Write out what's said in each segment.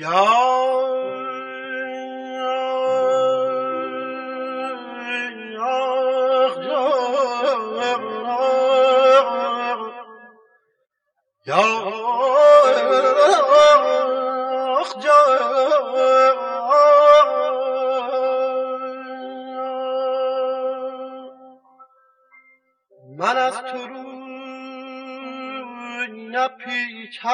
من از تو روی نپیچم.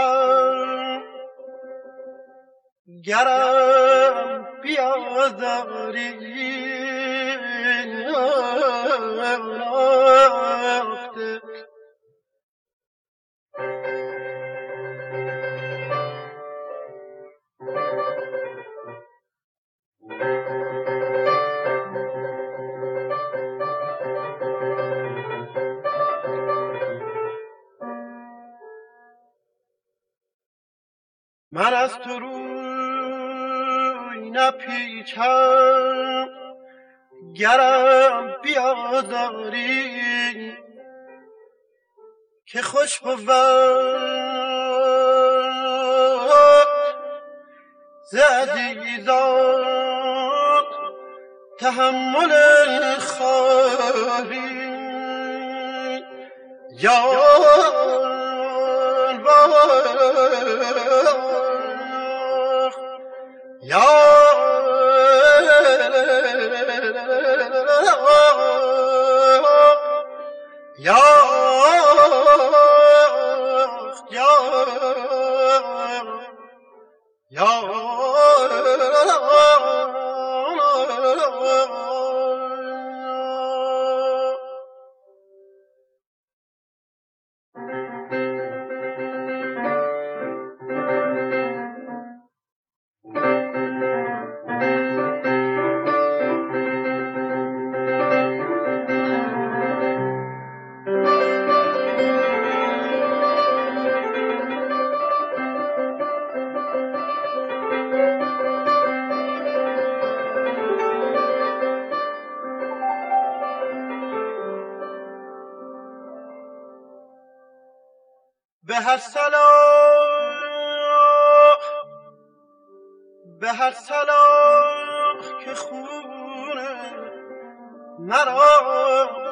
گرم بیازاری من از تو نپیچم گرم بیازاری که خوش بود. ز عزیزان تحمل خاری. یا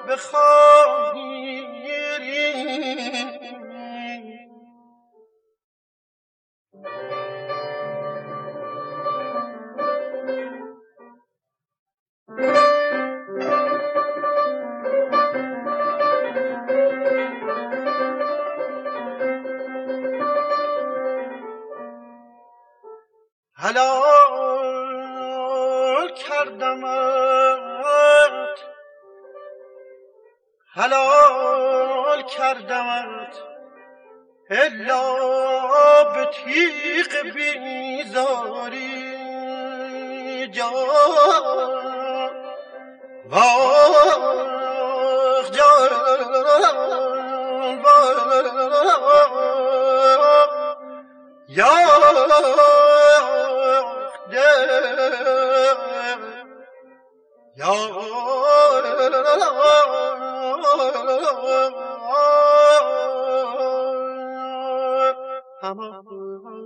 بخواهی حلال کردمت الا به تیغ بیزاری جان واخ جان یا I'm a fool.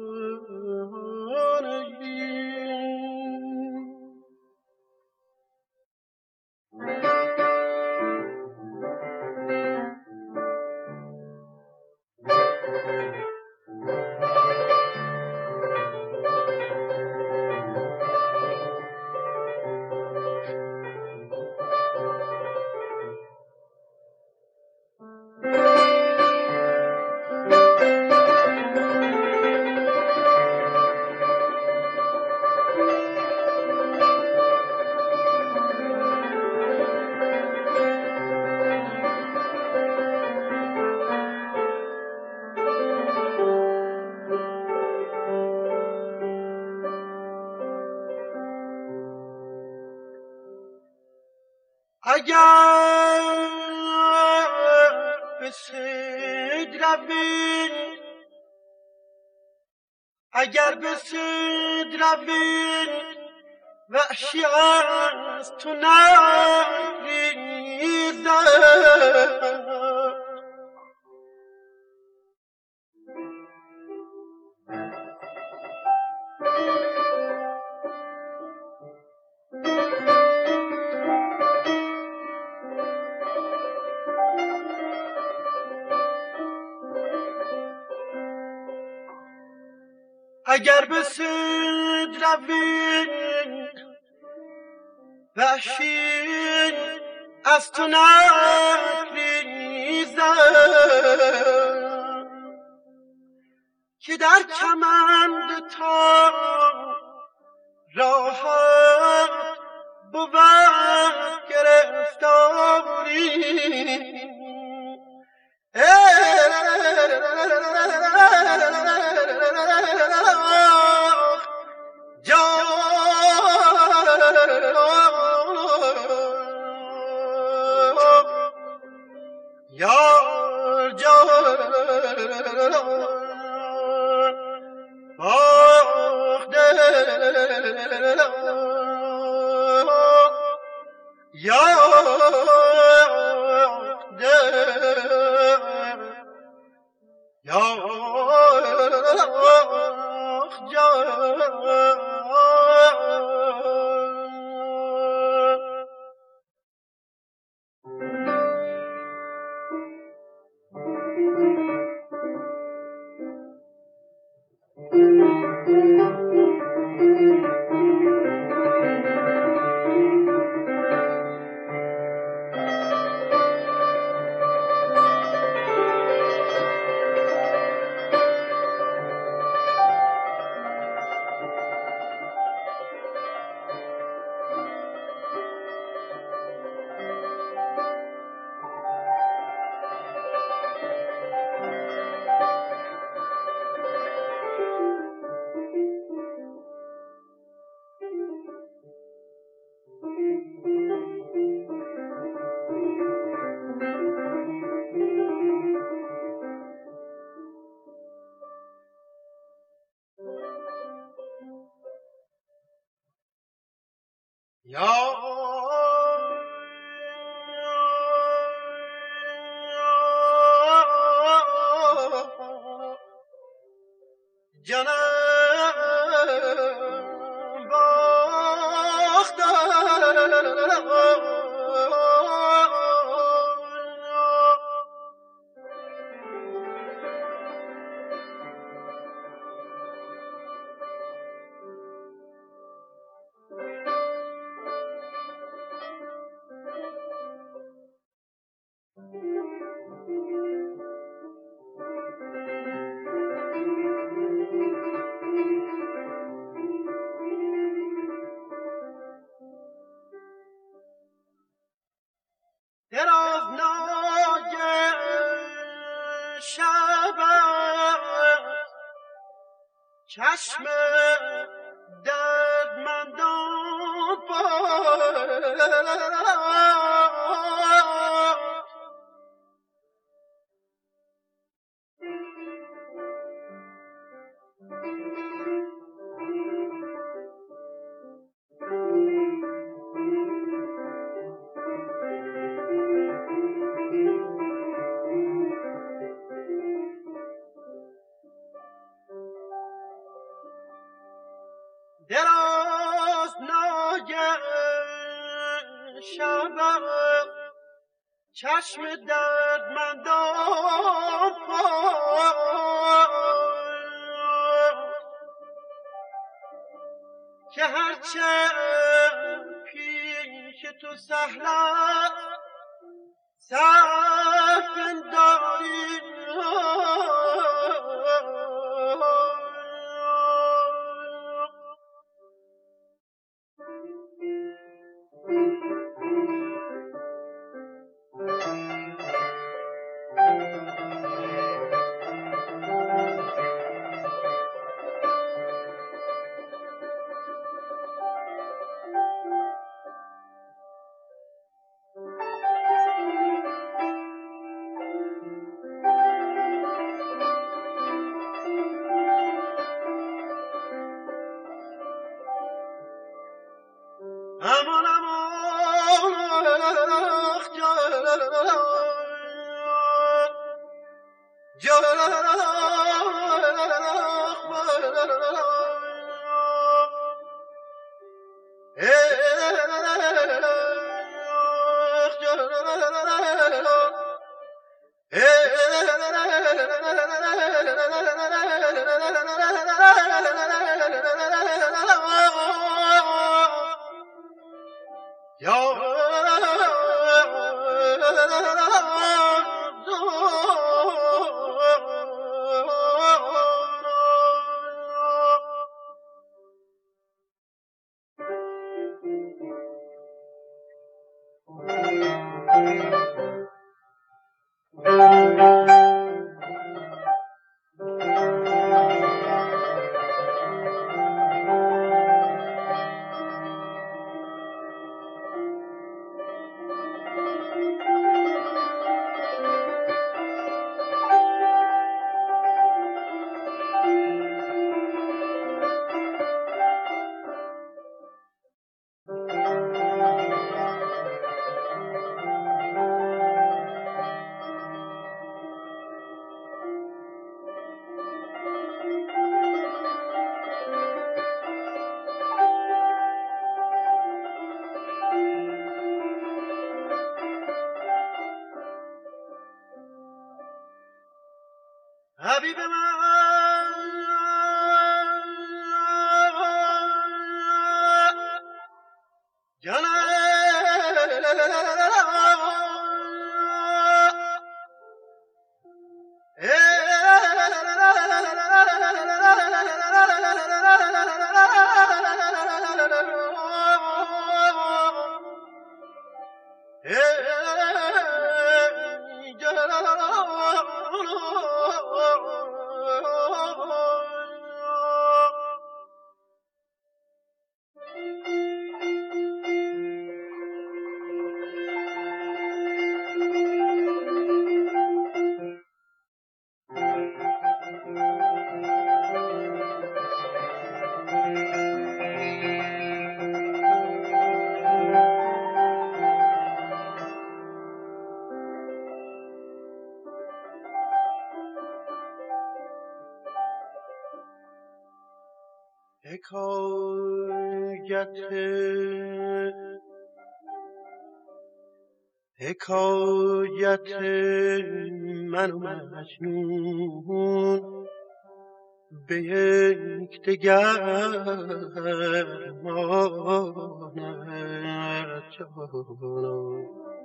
اگر به سید روی اگر به سید روی وحشی از تو نریزد اگر به سود روید وحشی از تو نگریزم که در کمند تا راحت بود گرفتاری. یار la la la la شب چشم دردمندان که هرچه پیش تو سهلت صف داری حکایت حکایت من و مجنون به یک دگر ماند جانم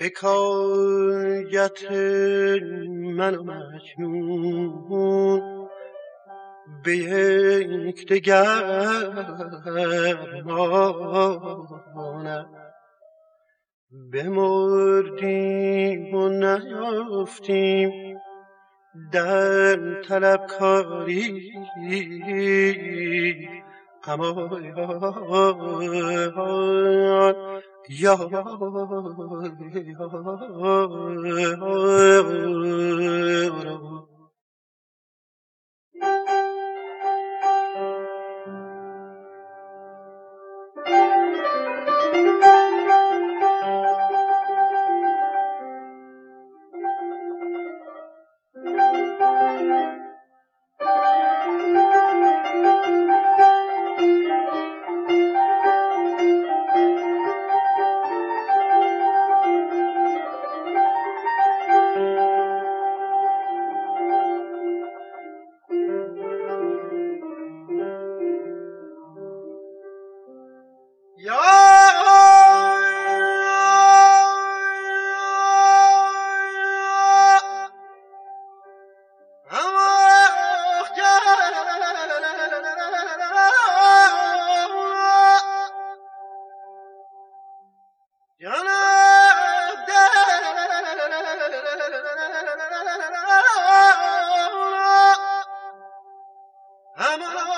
حکایت من و مجنون به یک دگر ماند بمردیم و نیافتیم در طلبکاری اما Yeah, Ramana